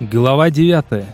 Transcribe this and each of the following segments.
Глава 9.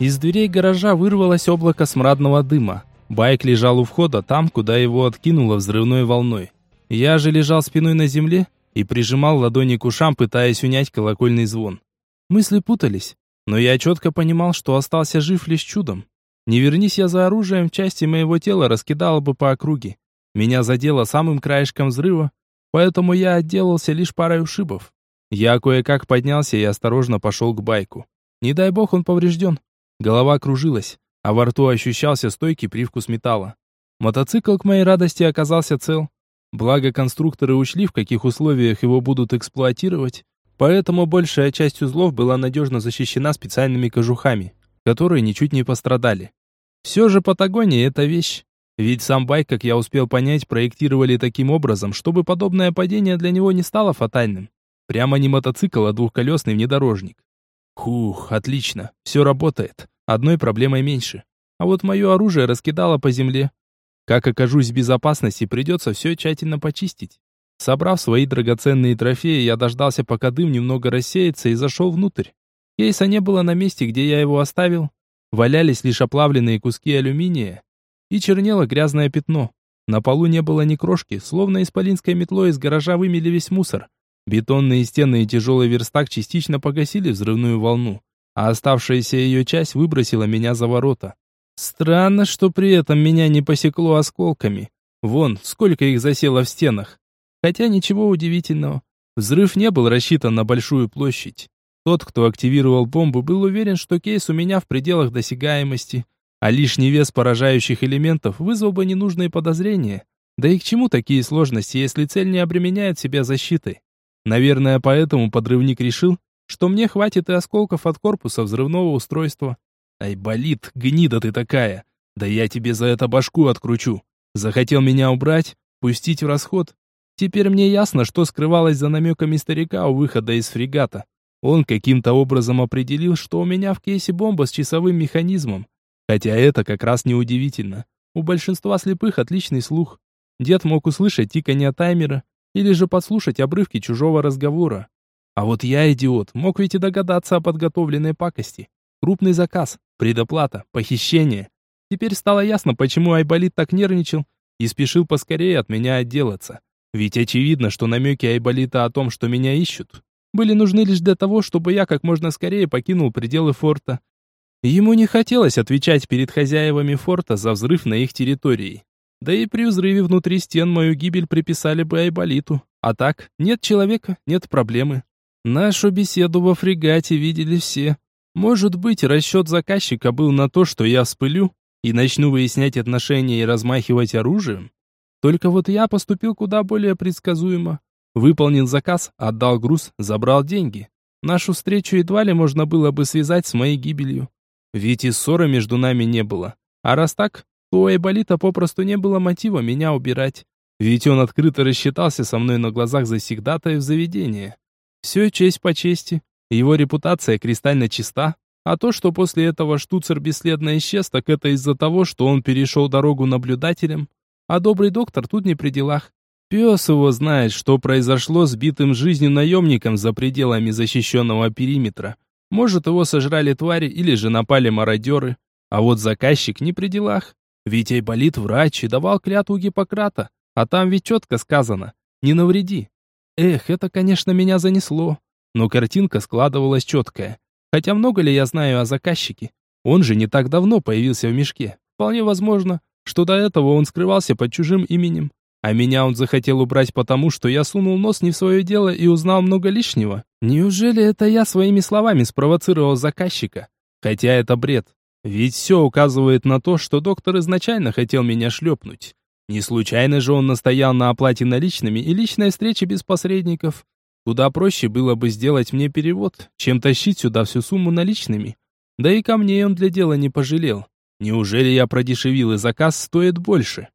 Из дверей гаража вырвалось облако смрадного дыма. Байк лежал у входа, там, куда его откинуло взрывной волной. Я же лежал спиной на земле и прижимал ладони к ушам, пытаясь унять колокольный звон. Мысли путались, но я четко понимал, что остался жив лишь чудом. Не вернись я за оружием, части моего тела раскидало бы по округе. Меня задело самым краешком взрыва, поэтому я отделался лишь парой ушибов. Я кое-как поднялся и осторожно пошел к байку. Не дай бог он поврежден. Голова кружилась, а во рту ощущался стойкий привкус металла. Мотоцикл, к моей радости, оказался цел. Благо, конструкторы учли, в каких условиях его будут эксплуатировать, поэтому большая часть узлов была надежно защищена специальными кожухами, которые ничуть не пострадали. Все же Патагония — это вещь. Ведь сам байк, как я успел понять, проектировали таким образом, чтобы подобное падение для него не стало фатальным. Прямо не мотоцикл, а двухколесный внедорожник. Хух, отлично, все работает. Одной проблемой меньше. А вот мое оружие раскидало по земле. Как окажусь в безопасности, придется все тщательно почистить. Собрав свои драгоценные трофеи, я дождался, пока дым немного рассеется, и зашел внутрь. Кейса не было на месте, где я его оставил. Валялись лишь оплавленные куски алюминия. И чернело грязное пятно. На полу не было ни крошки, словно исполинской метлой из гаража вымели весь мусор. Бетонные стены и тяжелый верстак частично погасили взрывную волну, а оставшаяся ее часть выбросила меня за ворота. Странно, что при этом меня не посекло осколками. Вон, сколько их засело в стенах. Хотя ничего удивительного. Взрыв не был рассчитан на большую площадь. Тот, кто активировал бомбу, был уверен, что кейс у меня в пределах досягаемости, а лишний вес поражающих элементов вызвал бы ненужные подозрения. Да и к чему такие сложности, если цель не обременяет себя защитой? Наверное, поэтому подрывник решил, что мне хватит и осколков от корпуса взрывного устройства. Ай, болит, гнида ты такая. Да я тебе за это башку откручу. Захотел меня убрать, пустить в расход. Теперь мне ясно, что скрывалось за намеками старика у выхода из фрегата. Он каким-то образом определил, что у меня в кейсе бомба с часовым механизмом. Хотя это как раз не удивительно. У большинства слепых отличный слух. Дед мог услышать тиканье таймера, или же подслушать обрывки чужого разговора. А вот я, идиот, мог ведь и догадаться о подготовленной пакости. Крупный заказ, предоплата, похищение. Теперь стало ясно, почему Айболит так нервничал и спешил поскорее от меня отделаться. Ведь очевидно, что намеки Айболита о том, что меня ищут, были нужны лишь для того, чтобы я как можно скорее покинул пределы форта. Ему не хотелось отвечать перед хозяевами форта за взрыв на их территории. Да и при взрыве внутри стен мою гибель приписали бы Айболиту. А так, нет человека, нет проблемы. Нашу беседу во фрегате видели все. Может быть, расчет заказчика был на то, что я вспылю и начну выяснять отношения и размахивать оружием? Только вот я поступил куда более предсказуемо. Выполнил заказ, отдал груз, забрал деньги. Нашу встречу едва ли можно было бы связать с моей гибелью. Ведь и ссоры между нами не было. А раз так, у Айболита попросту не было мотива меня убирать. Ведь он открыто рассчитался со мной на глазах завсегдатая в заведение. Все честь по чести. Его репутация кристально чиста. А то, что после этого штуцер бесследно исчез, так это из-за того, что он перешел дорогу наблюдателем. А добрый доктор тут не при делах. Пес его знает, что произошло с битым жизнью наемником за пределами защищенного периметра. Может, его сожрали твари или же напали мародеры. А вот заказчик не при делах. Ведь Айболит врач и давал клятву Гиппократа, а там ведь четко сказано «не навреди». Эх, это, конечно, меня занесло, но картинка складывалась четкая. Хотя много ли я знаю о заказчике? Он же не так давно появился в мешке. Вполне возможно, что до этого он скрывался под чужим именем. А меня он захотел убрать потому, что я сунул нос не в свое дело и узнал много лишнего. Неужели это я своими словами спровоцировал заказчика? Хотя это бред. Ведь все указывает на то, что доктор изначально хотел меня шлепнуть. Не случайно же он настоял на оплате наличными и личной встрече без посредников. Куда проще было бы сделать мне перевод, чем тащить сюда всю сумму наличными. Да и ко мне он для дела не пожалел. Неужели я продешевил и заказ стоит больше?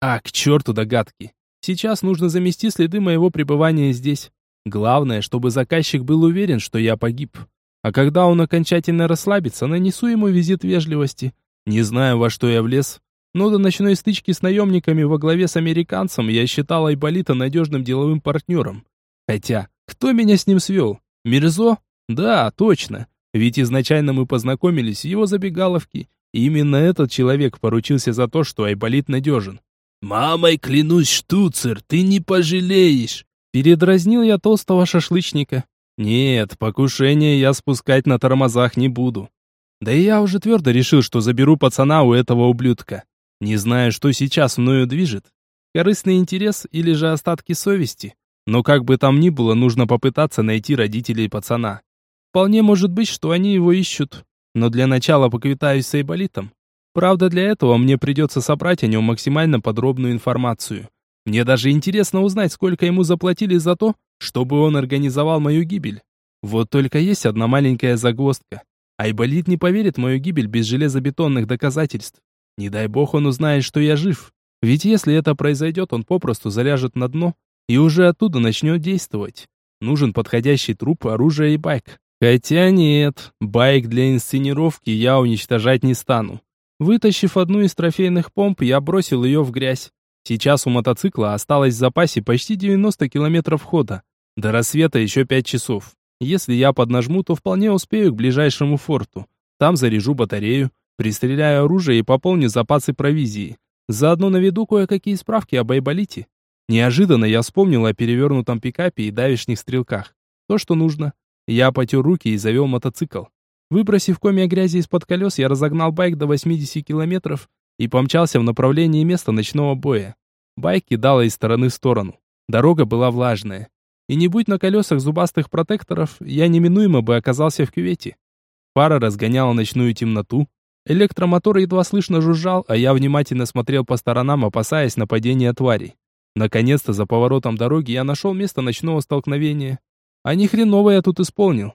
А, к черту догадки. Сейчас нужно замести следы моего пребывания здесь. Главное, чтобы заказчик был уверен, что я погиб. А когда он окончательно расслабится, нанесу ему визит вежливости. Не знаю, во что я влез, но до ночной стычки с наемниками во главе с американцем я считал Айболита надежным деловым партнером. Хотя, кто меня с ним свел? Мирзо? Да, точно. Ведь изначально мы познакомились в его забегаловке. И именно этот человек поручился за то, что Айболит надежен. «Мамой клянусь, штуцер, ты не пожалеешь!» Передразнил я толстого шашлычника. Нет, покушение я спускать на тормозах не буду. Да и я уже твердо решил, что заберу пацана у этого ублюдка. Не знаю, что сейчас мною движет. Корыстный интерес или же остатки совести. Но как бы там ни было, нужно попытаться найти родителей пацана. Вполне может быть, что они его ищут. Но для начала поквитаюсь с Айболитом. Правда, для этого мне придется собрать о нем максимально подробную информацию. Мне даже интересно узнать, сколько ему заплатили за то, чтобы он организовал мою гибель. Вот только есть одна маленькая загвоздка. Айболит не поверит мою гибель без железобетонных доказательств. Не дай бог он узнает, что я жив. Ведь если это произойдет, он попросту заляжет на дно и уже оттуда начнет действовать. Нужен подходящий труп, оружие и байк. Хотя нет, байк для инсценировки я уничтожать не стану. Вытащив одну из трофейных помп, я бросил ее в грязь. Сейчас у мотоцикла осталось в запасе почти 90 километров хода. До рассвета еще 5 часов. Если я поднажму, то вполне успею к ближайшему форту. Там заряжу батарею, пристреляю оружие и пополню запасы провизии. Заодно наведу кое-какие справки об Айболите. Неожиданно я вспомнил о перевернутом пикапе и давешних стрелках. То, что нужно. Я потер руки и завел мотоцикл. Выбросив комья грязи из-под колес, я разогнал байк до 80 километров и помчался в направлении места ночного боя. Байк кидало из стороны в сторону. Дорога была влажная. И не будь на колесах зубастых протекторов, я неминуемо бы оказался в кювете. Пара разгоняла ночную темноту. Электромотор едва слышно жужжал, а я внимательно смотрел по сторонам, опасаясь нападения тварей. Наконец-то за поворотом дороги я нашел место ночного столкновения. А ни хреново я тут исполнил.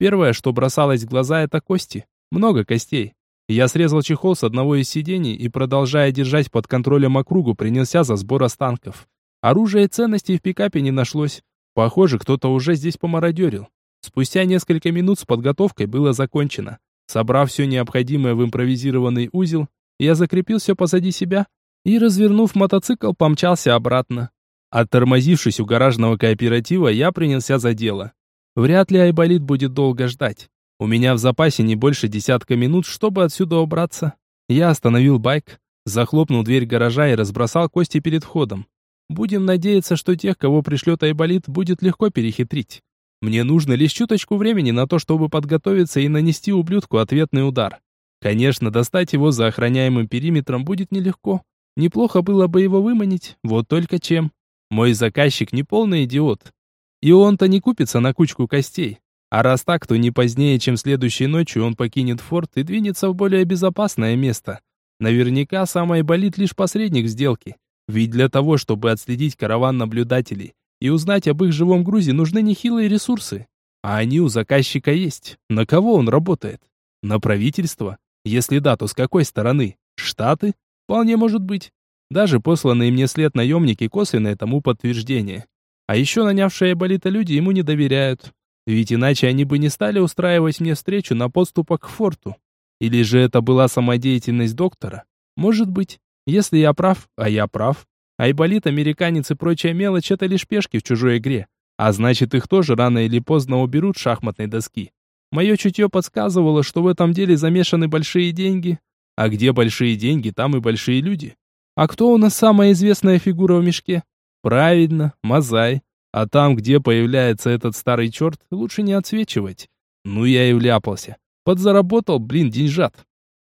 Первое, что бросалось в глаза, это кости. Много костей. Я срезал чехол с одного из сидений и, продолжая держать под контролем округу, принялся за сбор останков. Оружия и ценностей в пикапе не нашлось. Похоже, кто-то уже здесь помародерил. Спустя несколько минут с подготовкой было закончено. Собрав все необходимое в импровизированный узел, я закрепил все позади себя и, развернув мотоцикл, помчался обратно. Оттормозившись у гаражного кооператива, я принялся за дело. Вряд ли Айболит будет долго ждать. У меня в запасе не больше десятка минут, чтобы отсюда убраться. Я остановил байк, захлопнул дверь гаража и разбросал кости перед входом. Будем надеяться, что тех, кого пришлет Айболит, будет легко перехитрить. Мне нужно лишь чуточку времени на то, чтобы подготовиться и нанести ублюдку ответный удар. Конечно, достать его за охраняемым периметром будет нелегко. Неплохо было бы его выманить, вот только чем. Мой заказчик не полный идиот. И он-то не купится на кучку костей. А раз так, то не позднее, чем следующей ночью он покинет форт и двинется в более безопасное место. Наверняка самое болит лишь посредник сделки. Ведь для того, чтобы отследить караван наблюдателей и узнать об их живом грузе, нужны нехилые ресурсы. А они у заказчика есть. На кого он работает? На правительство? Если да, то с какой стороны? Штаты? Вполне может быть. Даже посланные мне след наемники косвенное тому подтверждение. А еще нанявшие Болита люди ему не доверяют. Ведь иначе они бы не стали устраивать мне встречу на подступах к форту. Или же это была самодеятельность доктора? Может быть. Если я прав, а я прав. Айболит, американец и прочая мелочь — это лишь пешки в чужой игре. А значит, их тоже рано или поздно уберут с шахматной доски. Мое чутье подсказывало, что в этом деле замешаны большие деньги. А где большие деньги, там и большие люди. А кто у нас самая известная фигура в мешке? Правильно, Мазай. А там, где появляется этот старый черт, лучше не отсвечивать. Ну я и вляпался. Подзаработал, блин, деньжат.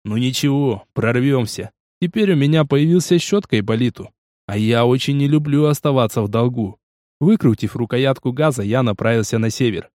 Ну ничего, прорвемся. Теперь у меня появился щетка и болиту. А я очень не люблю оставаться в долгу. Выкрутив рукоятку газа, я направился на север.